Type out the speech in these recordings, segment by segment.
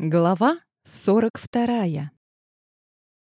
Глава сорок вторая.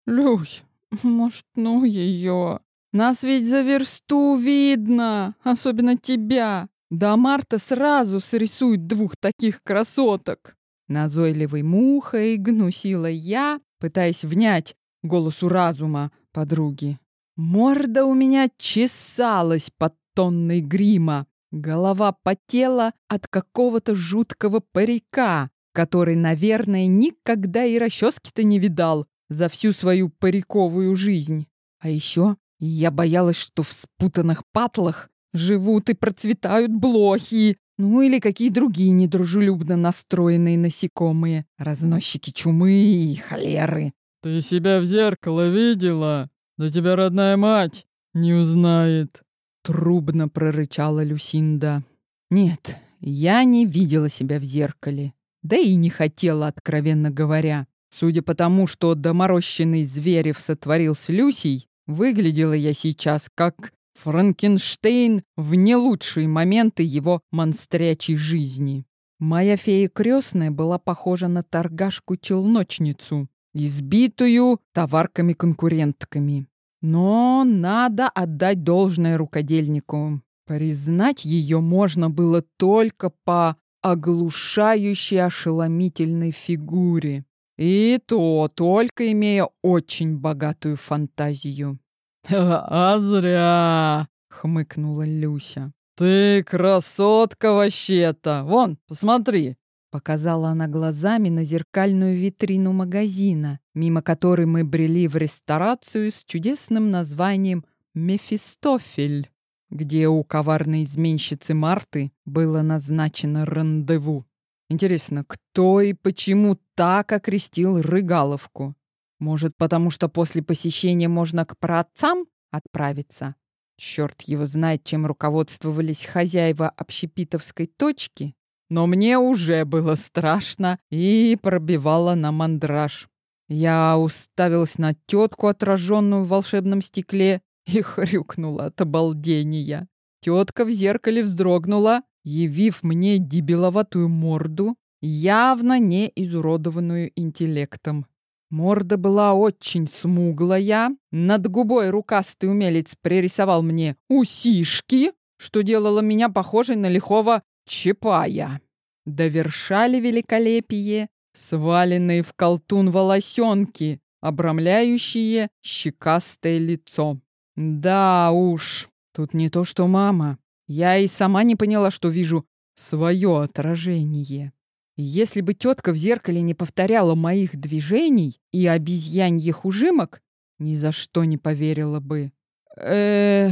Люсь, может, ну ее? Нас ведь за версту видно, особенно тебя. Да Марта сразу срисует двух таких красоток. Назойливой мухой гнусила я, пытаясь внять голосу разума подруги. Морда у меня чесалась под тонной грима. Голова потела от какого-то жуткого парика, который, наверное, никогда и расчески-то не видал за всю свою париковую жизнь. А еще я боялась, что в спутанных патлах живут и процветают блохи, ну или какие другие недружелюбно настроенные насекомые, разносчики чумы и холеры. «Ты себя в зеркало видела? Да тебя родная мать не узнает!» Трубно прорычала Люсинда. «Нет, я не видела себя в зеркале. Да и не хотела, откровенно говоря. Судя по тому, что доморощенный Зверев сотворил с Люсей, выглядела я сейчас как Франкенштейн в не лучшие моменты его монстрячей жизни. Моя фея крестная была похожа на торгашку-челночницу, избитую товарками-конкурентками. Но надо отдать должное рукодельнику. Признать ее можно было только по оглушающей ошеломительной фигуре. И то только имея очень богатую фантазию. «А зря!» — хмыкнула Люся. «Ты красотка вообще-то! Вон, посмотри!» Показала она глазами на зеркальную витрину магазина, мимо которой мы брели в ресторацию с чудесным названием «Мефистофель» где у коварной изменщицы Марты было назначено рандеву. Интересно, кто и почему так окрестил Рыгаловку? Может, потому что после посещения можно к праотцам отправиться? Черт его знает, чем руководствовались хозяева общепитовской точки. Но мне уже было страшно и пробивало на мандраж. Я уставилась на тетку, отраженную в волшебном стекле, и хрюкнула от обалдения. Тетка в зеркале вздрогнула, явив мне дебиловатую морду, явно не изуродованную интеллектом. Морда была очень смуглая, над губой рукастый умелец пририсовал мне усишки, что делало меня похожей на лихого чапая. Довершали великолепие сваленные в колтун волосенки, обрамляющие щекастое лицо. Да уж, тут не то что мама. Я и сама не поняла, что вижу свое отражение. Если бы тетка в зеркале не повторяла моих движений и обезьяньих ужимок, ни за что не поверила бы. э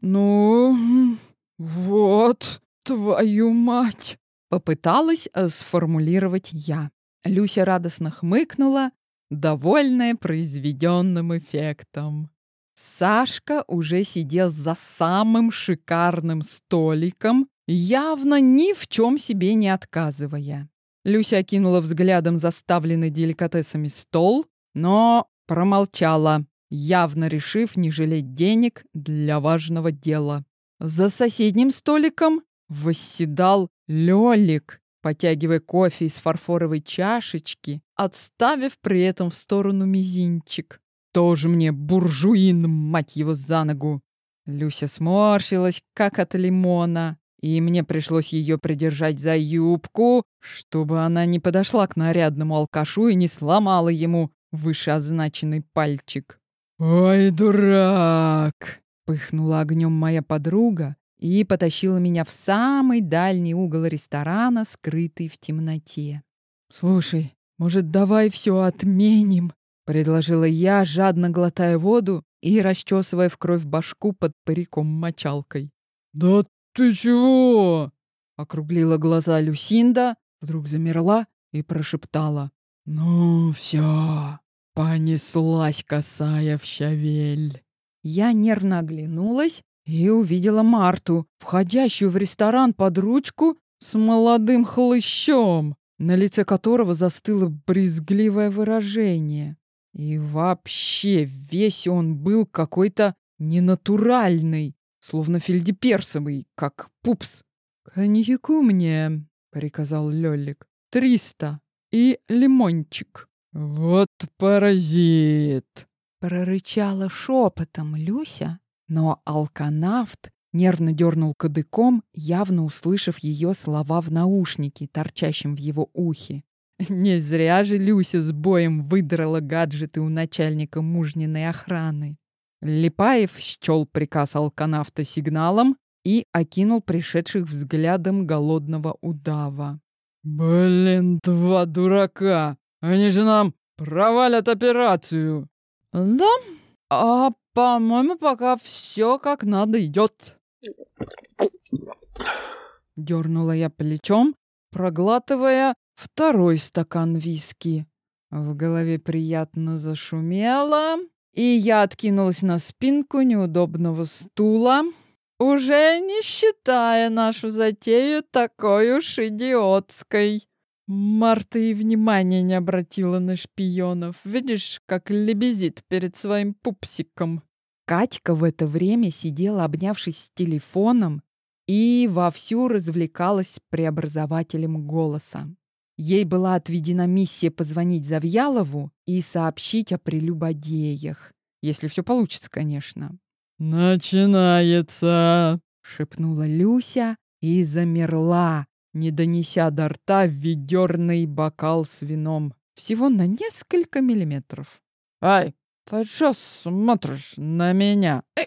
ну, вот, твою мать!» Попыталась э, сформулировать я. Люся радостно хмыкнула, довольная произведенным эффектом. Сашка уже сидел за самым шикарным столиком, явно ни в чем себе не отказывая. Люся окинула взглядом заставленный деликатесами стол, но промолчала, явно решив не жалеть денег для важного дела. За соседним столиком восседал Лёлик, потягивая кофе из фарфоровой чашечки, отставив при этом в сторону мизинчик. Тоже мне буржуин, мать его, за ногу. Люся сморщилась, как от лимона, и мне пришлось ее придержать за юбку, чтобы она не подошла к нарядному алкашу и не сломала ему вышеозначенный пальчик. «Ой, дурак!» — пыхнула огнем моя подруга и потащила меня в самый дальний угол ресторана, скрытый в темноте. «Слушай, может, давай все отменим?» Предложила я, жадно глотая воду и расчесывая в кровь башку под париком-мочалкой. «Да ты чего?» — округлила глаза Люсинда, вдруг замерла и прошептала. «Ну все, понеслась косая в щавель». Я нервно оглянулась и увидела Марту, входящую в ресторан под ручку с молодым хлыщом, на лице которого застыло брезгливое выражение. И вообще весь он был какой-то ненатуральный, словно фельдеперсовый, как пупс. «Коньяку мне», — приказал Лёлик. «Триста». и лимончик. Вот паразит! Прорычала шепотом Люся, но алканавт нервно дернул кадыком, явно услышав ее слова в наушнике, торчащем в его ухе. Не зря же Люся с боем выдрала гаджеты у начальника мужниной охраны. Липаев счел приказ алканавта сигналом и окинул пришедших взглядом голодного удава. «Блин, два дурака! Они же нам провалят операцию!» «Да, а по-моему, пока все как надо идет». Дернула я плечом, проглатывая второй стакан виски. В голове приятно зашумело, и я откинулась на спинку неудобного стула, уже не считая нашу затею такой уж идиотской. Марта и внимания не обратила на шпионов. Видишь, как лебезит перед своим пупсиком. Катька в это время сидела, обнявшись с телефоном, и вовсю развлекалась преобразователем голоса. Ей была отведена миссия позвонить Завьялову и сообщить о прелюбодеях. Если все получится, конечно. «Начинается!» — шепнула Люся и замерла, не донеся до рта ведерный бокал с вином. Всего на несколько миллиметров. «Ай, ты что смотришь на меня?» э!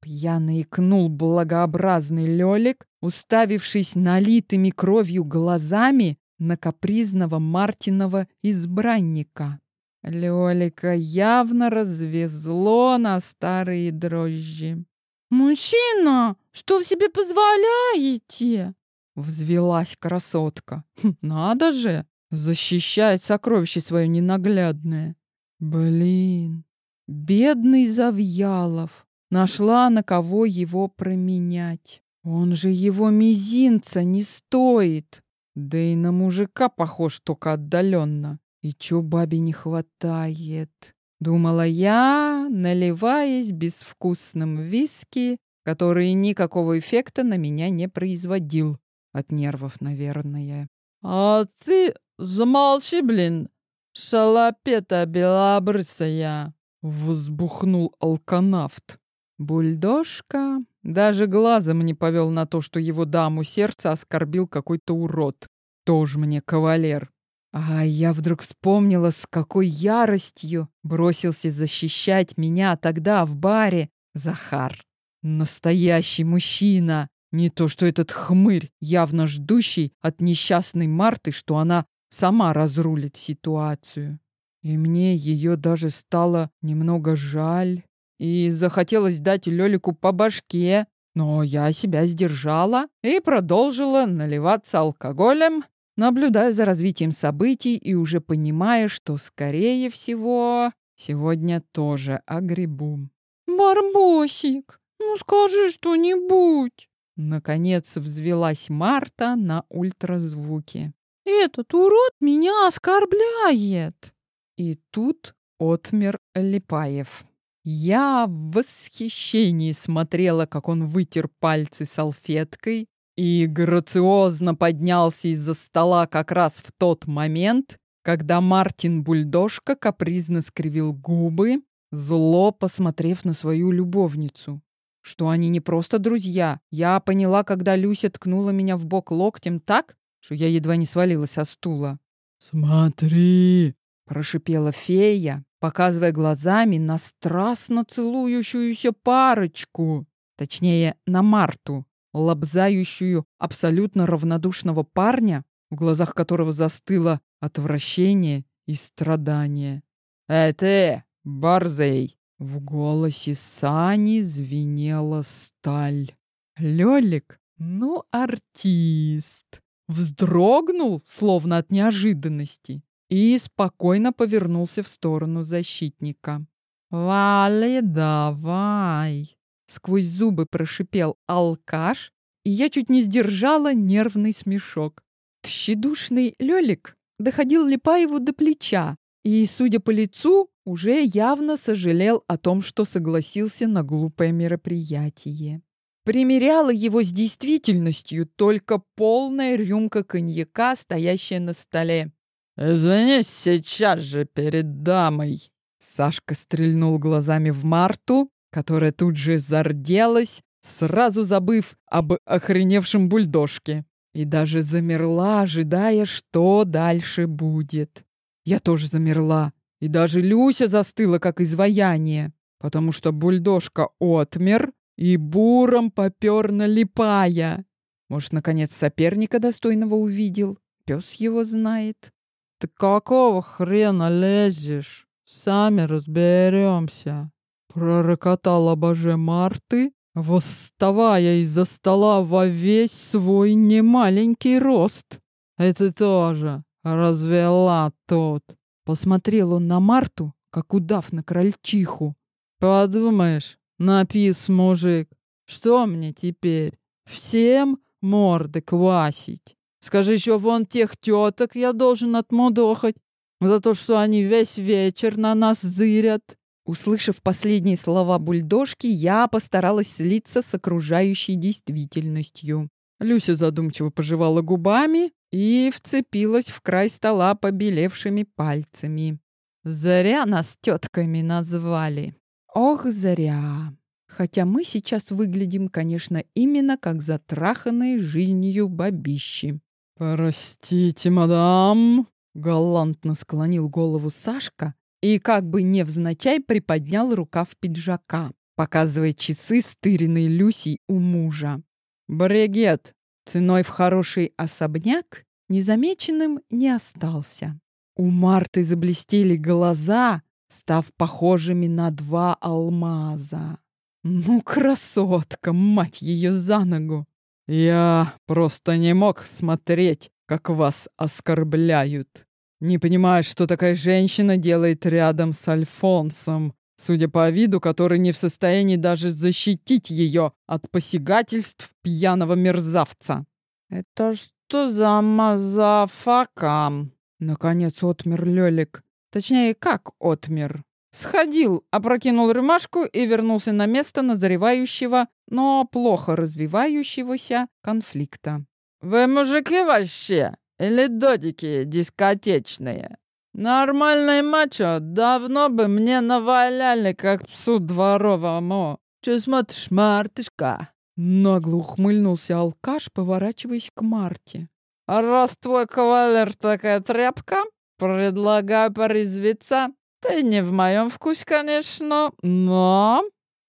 Пьяно икнул благообразный Лёлик, уставившись налитыми кровью глазами на капризного Мартинова избранника. Лёлика явно развезло на старые дрожжи. «Мужчина, что в себе позволяете?» Взвелась красотка. Хм, «Надо же! Защищает сокровище свое ненаглядное!» «Блин! Бедный Завьялов! Нашла на кого его променять! Он же его мизинца не стоит!» Да и на мужика похож только отдаленно. И чё бабе не хватает? Думала я, наливаясь безвкусным виски, который никакого эффекта на меня не производил. От нервов, наверное. А ты замолчи, блин, шалопета белобрысая, взбухнул алканавт. Бульдожка даже глазом не повел на то, что его даму сердца оскорбил какой-то урод. Тоже мне кавалер. А я вдруг вспомнила, с какой яростью бросился защищать меня тогда в баре Захар. Настоящий мужчина. Не то, что этот хмырь, явно ждущий от несчастной Марты, что она сама разрулит ситуацию. И мне ее даже стало немного жаль. И захотелось дать Лёлику по башке, но я себя сдержала и продолжила наливаться алкоголем наблюдая за развитием событий и уже понимая, что, скорее всего, сегодня тоже огребу. «Барбосик, ну скажи что-нибудь!» Наконец взвелась Марта на ультразвуке. «Этот урод меня оскорбляет!» И тут отмер Липаев. Я в восхищении смотрела, как он вытер пальцы салфеткой, и грациозно поднялся из-за стола как раз в тот момент, когда Мартин Бульдожка капризно скривил губы, зло посмотрев на свою любовницу. Что они не просто друзья. Я поняла, когда Люся ткнула меня в бок локтем так, что я едва не свалилась со стула. «Смотри!» — прошипела фея, показывая глазами на страстно целующуюся парочку. Точнее, на Марту, лобзающую абсолютно равнодушного парня, в глазах которого застыло отвращение и страдание. «Эй ты, борзый!» В голосе Сани звенела сталь. Лёлик, ну артист, вздрогнул, словно от неожиданности, и спокойно повернулся в сторону защитника. «Вали, давай!» Сквозь зубы прошипел алкаш, и я чуть не сдержала нервный смешок. Тщедушный Лёлик доходил Липаеву до плеча, и, судя по лицу, уже явно сожалел о том, что согласился на глупое мероприятие. Примеряла его с действительностью только полная рюмка коньяка, стоящая на столе. Извинись сейчас же перед дамой. Сашка стрельнул глазами в Марту, которая тут же зарделась, сразу забыв об охреневшем бульдожке. И даже замерла, ожидая, что дальше будет. Я тоже замерла. И даже Люся застыла, как изваяние, потому что бульдожка отмер и буром попер налипая. Может, наконец соперника достойного увидел? Пес его знает. «Ты какого хрена лезешь? Сами разберемся!» Пророкотала боже Марты, восставая из-за стола во весь свой немаленький рост. «Это тоже развела тут!» Посмотрел он на Марту, как удав на крольчиху. «Подумаешь, напис мужик, что мне теперь? Всем морды квасить? Скажи еще, вон тех теток я должен отмудохать за то, что они весь вечер на нас зырят». Услышав последние слова бульдожки, я постаралась слиться с окружающей действительностью. Люся задумчиво пожевала губами, и вцепилась в край стола побелевшими пальцами. Зря нас тетками назвали. Ох, зря. Хотя мы сейчас выглядим, конечно, именно как затраханные жизнью бабищи. «Простите, мадам!» — галантно склонил голову Сашка и как бы невзначай приподнял рукав пиджака, показывая часы, стыренные Люсей у мужа. «Брегет, ценой в хороший особняк незамеченным не остался. У Марты заблестели глаза, став похожими на два алмаза. Ну, красотка, мать ее за ногу! Я просто не мог смотреть, как вас оскорбляют. Не понимаю, что такая женщина делает рядом с Альфонсом, судя по виду, который не в состоянии даже защитить ее от посягательств пьяного мерзавца. «Это что за мазафака?» Наконец отмер Лёлик. Точнее, как отмер? Сходил, опрокинул рюмашку и вернулся на место назревающего, но плохо развивающегося конфликта. «Вы мужики вообще? Или додики дискотечные? Нормальный мачо давно бы мне наваляли, как псу дворовому. Че смотришь, мартышка?» Нагло ухмыльнулся алкаш, поворачиваясь к Марте. «А раз твой кавалер такая тряпка, предлагаю порезвиться. Ты не в моем вкусе, конечно, но...»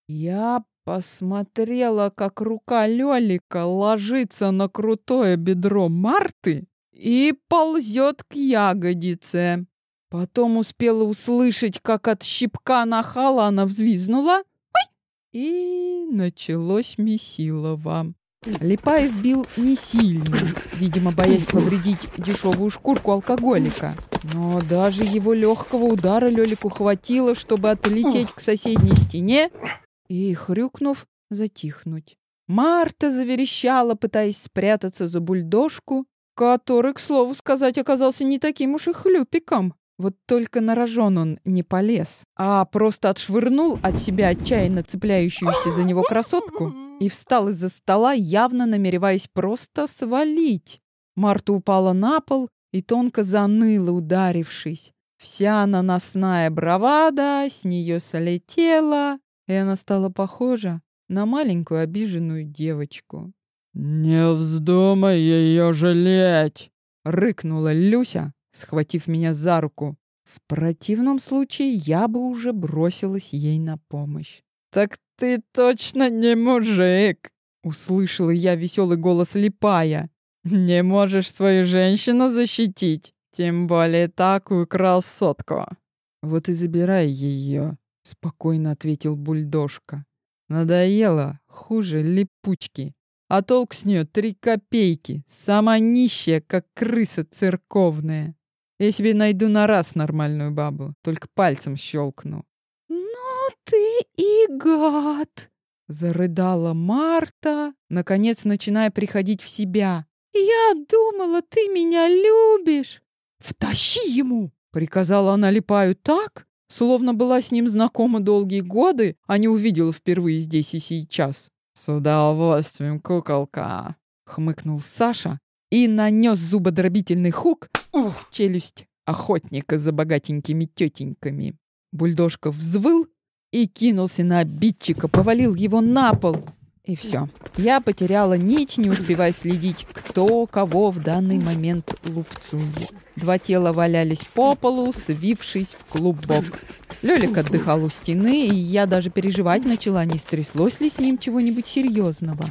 Я посмотрела, как рука Лёлика ложится на крутое бедро Марты и ползет к ягодице. Потом успела услышать, как от щипка нахала она взвизнула и началось месилово. Липаев бил не сильно, видимо, боясь повредить дешевую шкурку алкоголика. Но даже его легкого удара Лёлику хватило, чтобы отлететь к соседней стене и, хрюкнув, затихнуть. Марта заверещала, пытаясь спрятаться за бульдожку, который, к слову сказать, оказался не таким уж и хлюпиком. Вот только на рожон он не полез, а просто отшвырнул от себя отчаянно цепляющуюся за него красотку и встал из-за стола, явно намереваясь просто свалить. Марта упала на пол и тонко заныла, ударившись. Вся наносная бравада с нее солетела, и она стала похожа на маленькую обиженную девочку. «Не вздумай ее жалеть!» — рыкнула Люся, схватив меня за руку. В противном случае я бы уже бросилась ей на помощь. «Так ты точно не мужик!» — услышала я веселый голос Липая. «Не можешь свою женщину защитить, тем более такую красотку!» «Вот и забирай ее», — спокойно ответил бульдожка. «Надоело, хуже липучки. А толк с нее три копейки, сама нищая, как крыса церковная». Я себе найду на раз нормальную бабу, только пальцем щелкну. «Ну ты и гад!» — зарыдала Марта, наконец начиная приходить в себя. «Я думала, ты меня любишь!» «Втащи ему!» — приказала она Липаю так, словно была с ним знакома долгие годы, а не увидела впервые здесь и сейчас. «С удовольствием, куколка!» — хмыкнул Саша, и нанес зубодробительный хук. Ух, челюсть охотника за богатенькими тетеньками. Бульдожка взвыл и кинулся на обидчика, повалил его на пол. И все. Я потеряла нить, не успевая следить, кто кого в данный момент лупцует. Два тела валялись по полу, свившись в клубок. Лёлик отдыхал у стены, и я даже переживать начала, не стряслось ли с ним чего-нибудь серьезного.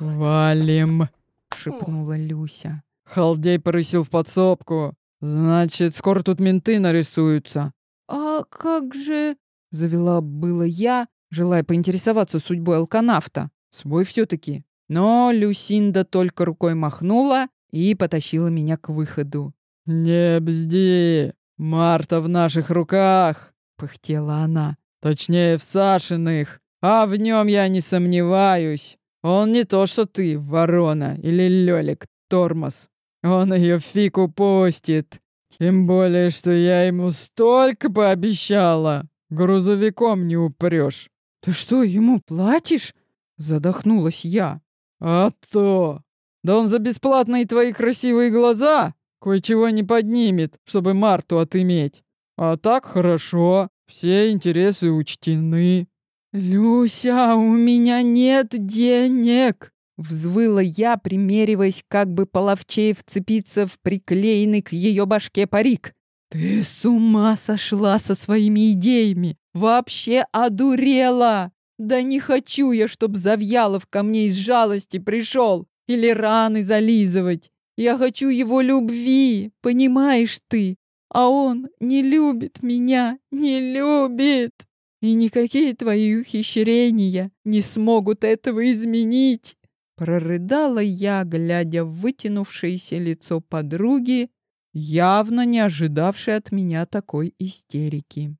«Валим!» — шепнула Люся. «Халдей порысил в подсобку. Значит, скоро тут менты нарисуются». «А как же...» — завела было я, желая поинтересоваться судьбой алканавта. Свой все-таки. Но Люсинда только рукой махнула и потащила меня к выходу. «Не бзди! Марта в наших руках!» — пыхтела она. «Точнее, в Сашиных. А в нем я не сомневаюсь. Он не то, что ты, ворона или лёлик, тормоз. Он ее фиг упустит. Тем более, что я ему столько пообещала. Грузовиком не упрешь. Ты что, ему платишь? Задохнулась я. А то! Да он за бесплатные твои красивые глаза кое-чего не поднимет, чтобы Марту отыметь. А так хорошо, все интересы учтены. «Люся, у меня нет денег!» Взвыла я, примериваясь, как бы половчей вцепиться в приклеенный к ее башке парик. «Ты с ума сошла со своими идеями! Вообще одурела! Да не хочу я, чтоб Завьялов ко мне из жалости пришел или раны зализывать! Я хочу его любви, понимаешь ты? А он не любит меня, не любит!» И никакие твои ухищрения не смогут этого изменить. Прорыдала я, глядя в вытянувшееся лицо подруги, явно не ожидавшей от меня такой истерики.